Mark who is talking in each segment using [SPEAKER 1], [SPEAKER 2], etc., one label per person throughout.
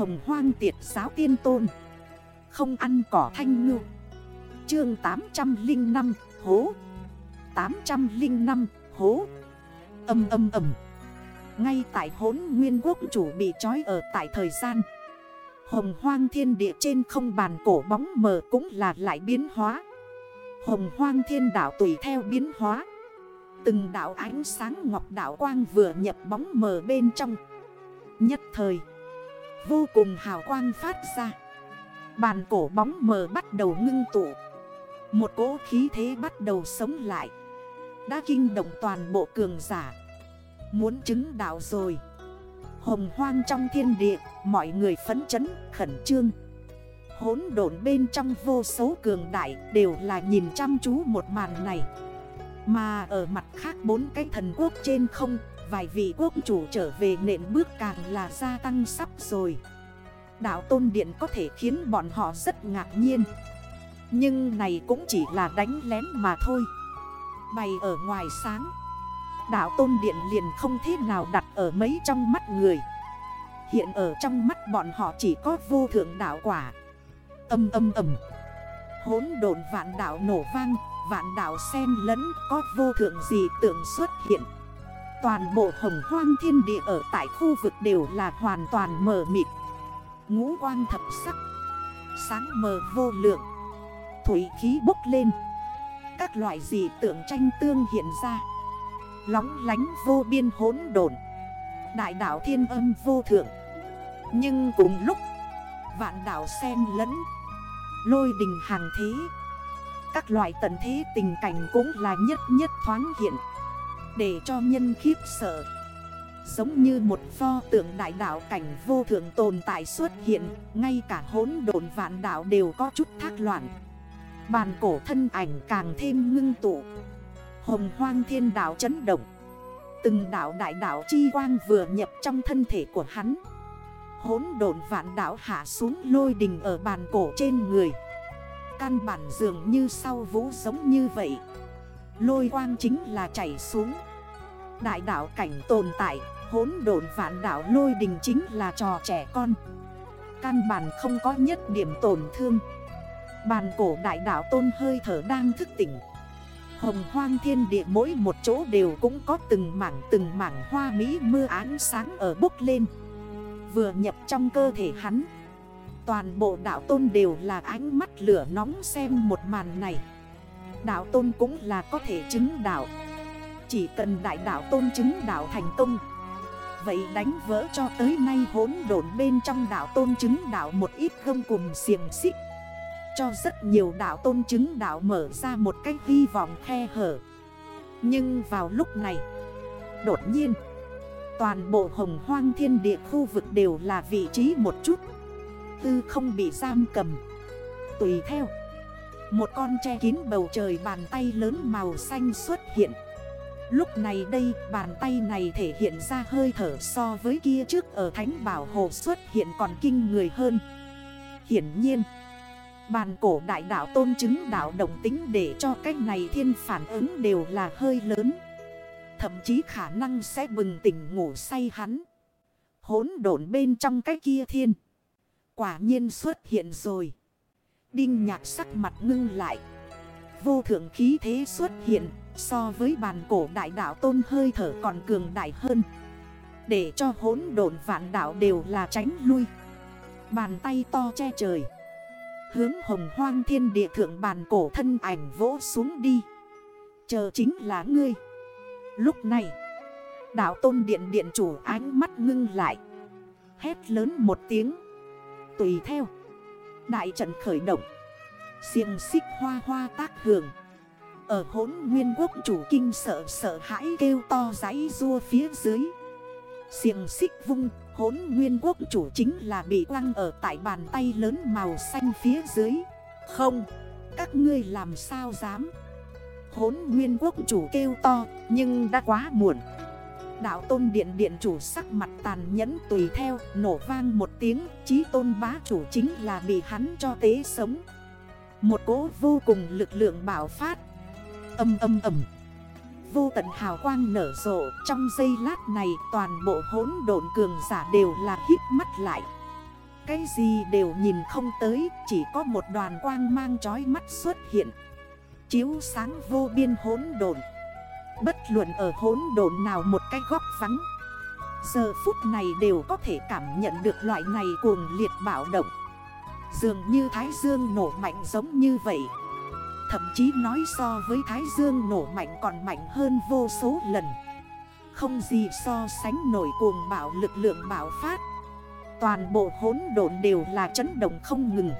[SPEAKER 1] Hồng hoang tiệt giáo tiên tôn. Không ăn cỏ thanh ngư. Chương 805 hố. 805 hố. Âm âm âm. Ngay tại hốn nguyên quốc chủ bị trói ở tại thời gian, Hồng hoang thiên địa trên không bàn cổ bóng mờ cũng là lại biến hóa. Hồng hoang thiên đảo tùy theo biến hóa. Từng đảo ánh sáng ngọc đảo quang vừa nhập bóng mờ bên trong. Nhất thời Vô cùng hào quang phát ra. Bàn cổ bóng mờ bắt đầu ngưng tụ. Một cỗ khí thế bắt đầu sống lại. Đã kinh động toàn bộ cường giả. Muốn chứng đạo rồi. Hồng hoang trong thiên địa, Mọi người phấn chấn, khẩn trương. Hốn độn bên trong vô số cường đại Đều là nhìn chăm chú một màn này. Mà ở mặt khác bốn cái thần quốc trên không Vài vị quốc chủ trở về nện bước càng là gia tăng sắp rồi. Đạo Tôn Điện có thể khiến bọn họ rất ngạc nhiên. Nhưng này cũng chỉ là đánh lén mà thôi. Bày ở ngoài sáng, Đạo Tôn Điện liền không thế nào đặt ở mấy trong mắt người. Hiện ở trong mắt bọn họ chỉ có vô thượng đạo quả. Âm âm âm. Hốn đồn vạn đạo nổ vang, Vạn đạo sen lẫn, có vô thượng gì tượng xuất hiện. Toàn bộ hồng hoang thiên địa ở tại khu vực đều là hoàn toàn mờ mịt. Ngũ quang thập sắc, Sáng mờ vô lượng, Thủy khí bốc lên. Các loại dị tượng tranh tương hiện ra. Lóng lánh vô biên hốn đồn Đại đảo thiên âm vô thượng. Nhưng cùng lúc, Vạn đảo sen lẫn, Lôi đình hàng thế. Các loại tận thế tình cảnh cũng là nhất nhất thoáng hiện. Để cho nhân khiếp sợ. Giống như một pho tượng đại đảo cảnh vô thượng tồn tại xuất hiện, Ngay cả hốn đồn vạn đảo đều có chút thác loạn. Bàn cổ thân ảnh càng thêm ngưng tụ. Hồng hoang thiên đảo chấn động. Từng đảo đại đảo chi quang vừa nhập trong thân thể của hắn. Hốn đồn vạn đảo hạ xuống lôi đình ở bàn cổ trên người. Căn bản dường như sau vũ giống như vậy. Lôi quang chính là chảy xuống. Đại đảo cảnh tồn tại Hốn đồn vạn đảo lôi đình chính là trò trẻ con. Căn bản không có nhất điểm tổn thương. Bàn cổ đại đảo tôn hơi thở đang thức tỉnh. Hồng hoang thiên địa mỗi một chỗ đều cũng có từng mảng từng mảng hoa mỹ mưa ánh sáng ở bốc lên. Vừa nhập trong cơ thể hắn, Toàn bộ đảo tôn đều là ánh mắt lửa nóng xem một màn này. Đảo tôn cũng là có thể chứng đảo Chỉ cần đại đảo tôn chứng đảo thành công. Vậy đánh vỡ cho tới nay hốn đổn bên trong đảo tôn chứng đảo một ít không cùng xiềng xích. Cho rất nhiều đảo tôn chứng đảo mở ra một cách hy vọng khe hở. Nhưng vào lúc này, Đột nhiên, Toàn bộ hồng hoang thiên địa khu vực đều là vị trí một chút. Tư không bị giam cầm. Tùy theo một con che kín bầu trời bàn tay lớn màu xanh xuất hiện. Lúc này đây, bàn tay này thể hiện ra hơi thở so với kia trước ở Thánh Bảo Hồ xuất hiện còn kinh người hơn. Hiển nhiên, Bàn cổ đại đảo tôn chứng đảo đồng tính để cho cách này thiên phản ứng đều là hơi lớn. Thậm chí khả năng sẽ bừng tỉnh ngủ say hắn. Hốn độn bên trong cái kia thiên, Quả nhiên xuất hiện rồi. Đinh nhạc sắc mặt ngưng lại. Vô thượng khí thế xuất hiện, So với bàn cổ đại đảo tôn hơi thở còn cường đại hơn. Để cho hốn độn vạn đảo đều là tránh lui. Bàn tay to che trời. Hướng hồng hoang thiên địa thượng bàn cổ thân ảnh vỗ xuống đi. Chờ chính là ngươi. Lúc này Đảo tôn điện điện chủ ánh mắt ngưng lại. Hét lớn một tiếng. Tùy theo. Đại trận khởi động. Xiềng xích hoa hoa tác hưởng. Ở hốn nguyên quốc chủ kinh sợ sợ hãi kêu to giấy rua phía dưới. Xiềng xích vung hốn nguyên quốc chủ chính là bị quăng ở tại bàn tay lớn màu xanh phía dưới. Không, các ngươi làm sao dám? Hốn nguyên quốc chủ kêu to nhưng đã quá muộn. Đạo tôn điện điện chủ sắc mặt tàn nhẫn tùy theo, Nổ vang một tiếng, Chí tôn bá chủ chính là bị hắn cho tế sống. Một cố vô cùng lực lượng bảo phát. Âm âm âm. Vô tận hào quang nở rộ, Trong giây lát này toàn bộ hỗn độn cường giả đều là hít mắt lại. Cái gì đều nhìn không tới, Chỉ có một đoàn quang mang chói mắt xuất hiện. Chiếu sáng vô biên hỗn độn. Bất luận ở hốn đồn nào một cái góc vắng, Giờ phút này đều có thể cảm nhận được loại này cuồng liệt bạo động. Dường như Thái Dương nổ mạnh giống như vậy. Thậm chí nói so với Thái Dương nổ mạnh còn mạnh hơn vô số lần. Không gì so sánh nổi cuồng bạo lực lượng bạo phát. Toàn bộ hốn độn đều là chấn động không ngừng.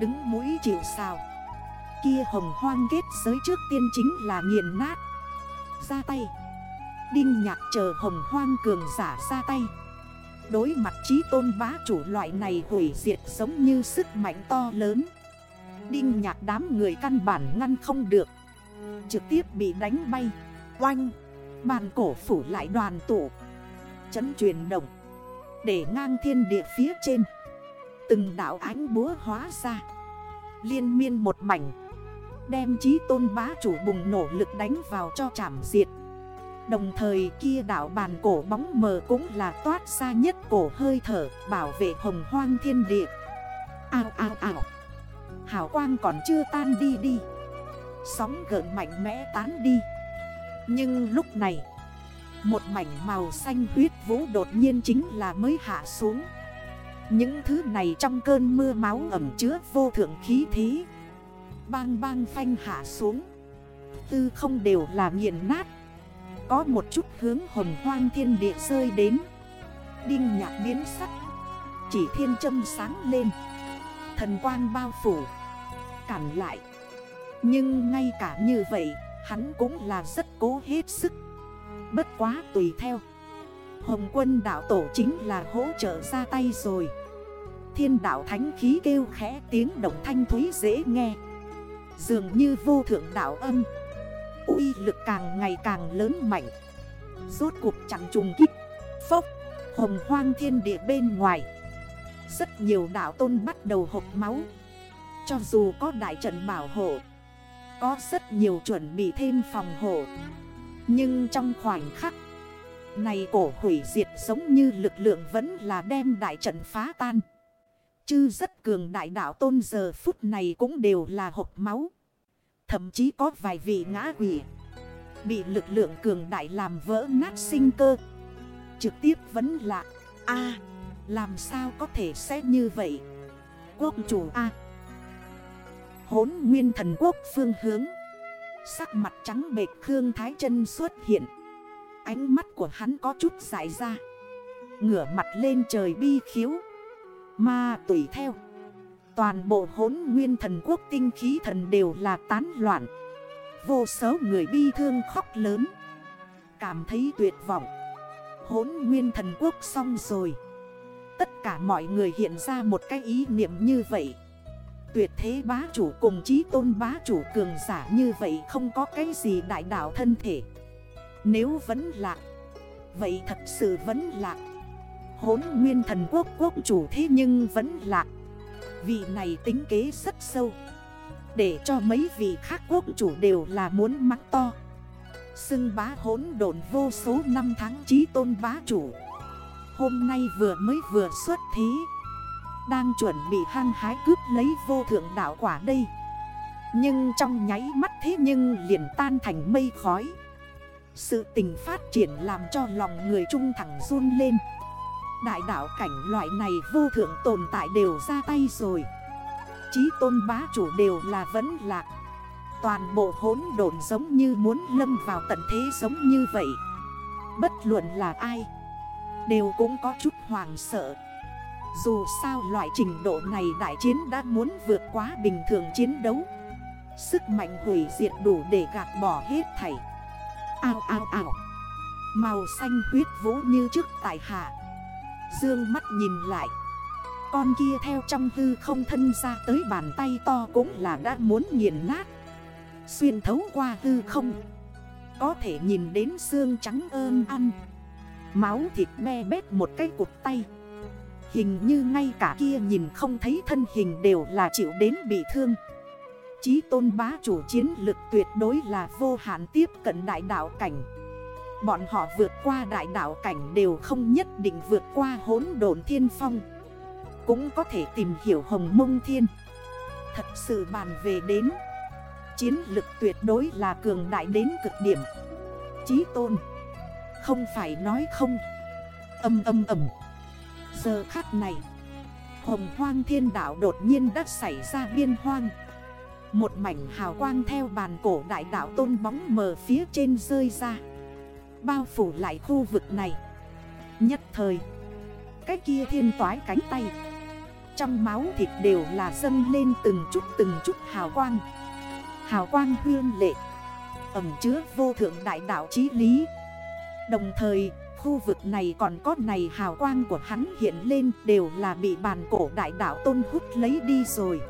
[SPEAKER 1] Đứng mũi chịu sao Kia hồng hoang kết giới trước tiên chính là nghiền nát. Ra tay. Đinh nhạc chờ hồng hoang cường giả ra tay. Đối mặt trí tôn bá chủ loại này hủy diệt giống như sức mạnh to lớn. Đinh nhạc đám người căn bản ngăn không được. Trực tiếp bị đánh bay. Oanh! Bàn cổ phủ lại đoàn tụ. Chấn truyền động. Để ngang thiên địa phía trên. Từng đảo ánh búa hóa ra. Liên miên một mảnh. Đem trí tôn bá chủ bùng nổ lực đánh vào cho chảm diệt. Đồng thời kia đảo bàn cổ bóng mờ cũng là toát ra nhất cổ hơi thở, bảo vệ hồng hoang thiên địa. Ao ao ao. Hảo quang còn chưa tan đi đi. Sóng gợn mạnh mẽ tán đi. Nhưng lúc này, Một mảnh màu xanh huyết vũ đột nhiên chính là mới hạ xuống. Những thứ này trong cơn mưa máu ẩm chứa vô thượng khí thí. Bang bang phanh hạ xuống. Tư không đều là nghiền nát. Có một chút hướng hồng hoang thiên địa rơi đến. Đinh nhạc biến sắc. Chỉ thiên châm sáng lên. Thần quang bao phủ. Cản lại. Nhưng ngay cả như vậy, Hắn cũng là rất cố hết sức. Bất quá tùy theo. Hồng quân đạo tổ chính là hỗ trợ ra tay rồi. Thiên đạo thánh khí kêu khẽ tiếng động thanh thúy dễ nghe. Dường như vô thượng đạo âm. Uy lực càng ngày càng lớn mạnh. Rốt cuộc chẳng trùng kích. Phốc, Hồng hoang thiên địa bên ngoài. Rất nhiều đạo tôn bắt đầu hộp máu. Cho dù có đại trận bảo hộ, Có rất nhiều chuẩn bị thêm phòng hộ. Nhưng trong khoảnh khắc, Này cổ hủy diệt giống như lực lượng vẫn là đem đại trận phá tan. Chư rất cường đại đạo tôn giờ phút này cũng đều là hộp máu. Thậm chí có vài vị ngã quỷ Bị lực lượng cường đại làm vỡ nát sinh cơ. Trực tiếp vẫn là, a, làm sao có thể sẽ như vậy? Quốc chủ A. Hốn nguyên thần quốc phương hướng. Sắc mặt trắng bệt Khương Thái chân xuất hiện. Ánh mắt của hắn có chút dại ra. Ngửa mặt lên trời bi khiếu. Mà tùy theo. Toàn bộ hốn nguyên thần quốc tinh khí thần đều là tán loạn. Vô số người bi thương khóc lớn. Cảm thấy tuyệt vọng. Hốn nguyên thần quốc xong rồi. Tất cả mọi người hiện ra một cái ý niệm như vậy. Tuyệt thế bá chủ cùng chí tôn bá chủ cường giả như vậy Không có cái gì đại đạo thân thể. Nếu vẫn lạc Vậy thật sự vẫn lạc Hốn nguyên thần quốc quốc chủ thế nhưng vẫn lạc Vị này tính kế rất sâu. Để cho mấy vị khác quốc chủ đều là muốn mắng to. Xưng bá hốn độn vô số năm tháng chí tôn bá chủ. Hôm nay vừa mới vừa xuất thí Đang chuẩn bị hăng hái cướp lấy vô thượng đạo quả đây. Nhưng trong nháy mắt thế nhưng liền tan thành mây khói. Sự tình phát triển làm cho lòng người trung thẳng run lên. Đại đảo cảnh loại này vô thượng tồn tại đều ra tay rồi. Chí tôn bá chủ đều là vẫn lạc. Toàn bộ hốn đồn giống như muốn lâm vào tận thế giống như vậy. Bất luận là ai, Đều cũng có chút hoàng sợ. Dù sao loại trình độ này đại chiến đã muốn vượt quá bình thường chiến đấu. Sức mạnh hủy diệt đủ để gạt bỏ hết thảy. Ao ao ao. Màu xanh huyết vũ như trước tại hạ. Dương mắt nhìn lại. Con kia theo trong hư không thân ra tới bàn tay to cũng là đã muốn nghiền nát. Xuyên thấu qua hư không. Có thể nhìn đến xương trắng ơn ăn. Máu thịt me bét một cái cục tay. Hình như ngay cả kia nhìn không thấy thân hình đều là chịu đến bị thương. Chí tôn bá chủ chiến lực tuyệt đối là vô hạn tiếp cận đại đạo cảnh. Bọn họ vượt qua đại đạo cảnh đều không nhất định vượt qua hốn đồn thiên phong. Cũng có thể tìm hiểu hồng mông thiên. Thật sự bàn về đến. Chiến lực tuyệt đối là cường đại đến cực điểm. Chí tôn. Không phải nói không. Âm âm ầm. Giờ khắc này, Hồng hoang thiên đảo đột nhiên đã xảy ra biên hoang. Một mảnh hào quang theo bàn cổ đại đảo tôn bóng mờ phía trên rơi ra. Bao phủ lại khu vực này. Nhất thời, Cái kia thiên toái cánh tay, Trong máu thịt đều là dâng lên từng chút từng chút hào quang. Hào quang huyên lệ Ẩm chứa vô thượng đại đạo chí lý. Đồng thời, khu vực này còn có này hào quang của hắn hiện lên Đều là bị bàn cổ đại đạo tôn hút lấy đi rồi.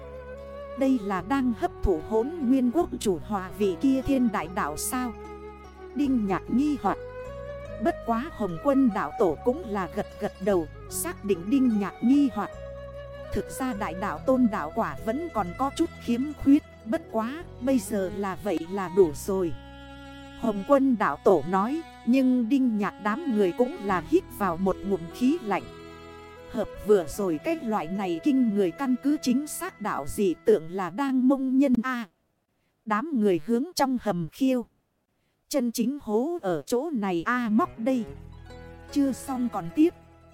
[SPEAKER 1] Đây là đang hấp thụ hốn nguyên quốc chủ hòa vị kia thiên đại đạo sao? Đinh nhạc nghi hoặc. Bất quá hồng quân đạo tổ cũng là gật gật đầu, Xác định đinh nhạc nghi hoặc. Thực ra đại đạo tôn đạo quả vẫn còn có chút khiếm khuyết, Bất quá bây giờ là vậy là đủ rồi. Hồng quân đạo tổ nói, Nhưng đinh nhạc đám người cũng là hít vào một ngụm khí lạnh. Hợp vừa rồi cái loại này kinh người căn cứ chính xác đạo gì tưởng là đang mông nhân A. Đám người hướng trong hầm khiêu. Chân chính hố ở chỗ này A móc đây. Chưa xong còn tiếp.